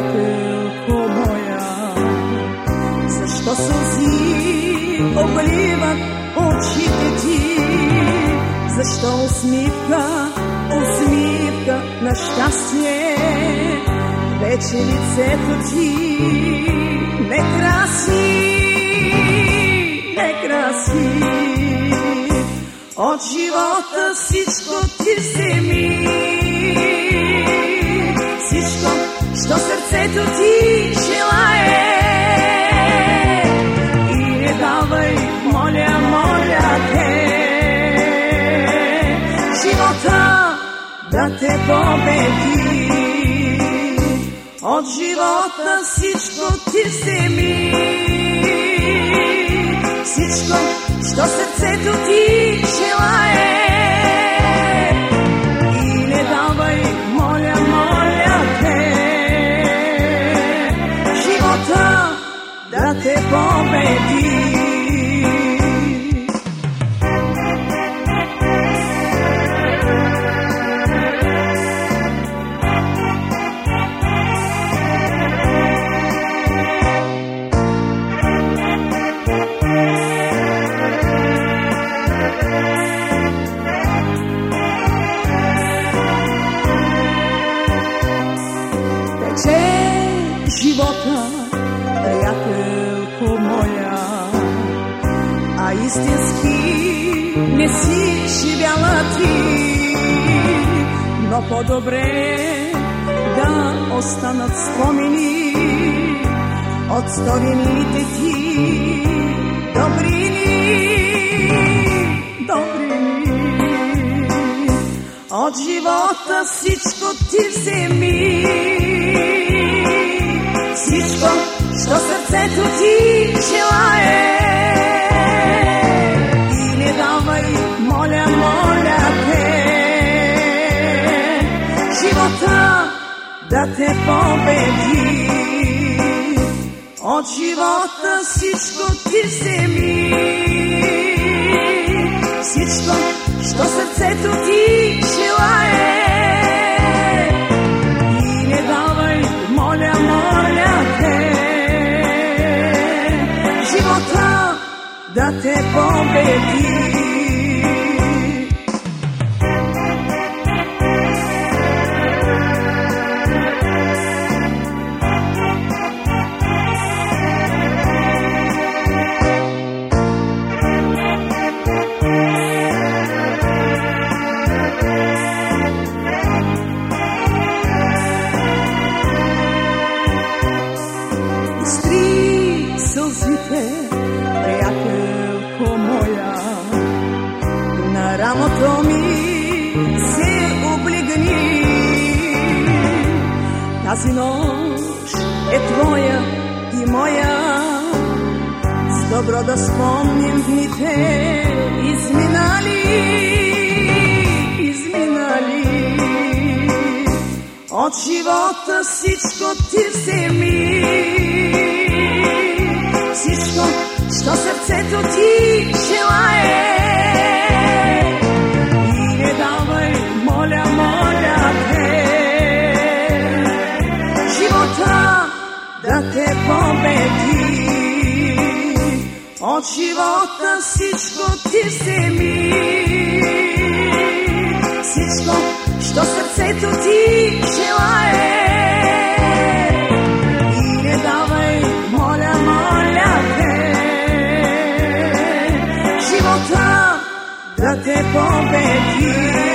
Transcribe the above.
приятелко моя. Защо сълзи обливат очите ти? Защо усмивка, усмивка на щастие? Вече лицето ти не краси, не краси. От живота всичко ти вземи. Да те победи. От живота всичко ти вземи. Всичко, що сърцето ти желае. И не давай, моля, моля те, живота да те победи. Истински не си живяла ти, но по-добре да останат спомени от сторените ти добрини, добрини. От живота всичко ти вземи. Всичко, що сърцето ти живота да те победи. От живота всичко ти вземи. Всичко, що сърцето ти желае. Не давай, моля, моля те, живота да те победи. Сълзите, приятелко моя, на рамото ми се облегни. Тази нощ е твоя и моя, с добро да спомним дните изминали, изминали. От живота всичко ти вземи. Всичко, що сърцето ти желае. Не давай, моля, моля живота да те победи. От живота всичко ти вземи. Всичко, що сърцето ти желае. Живота да те победи.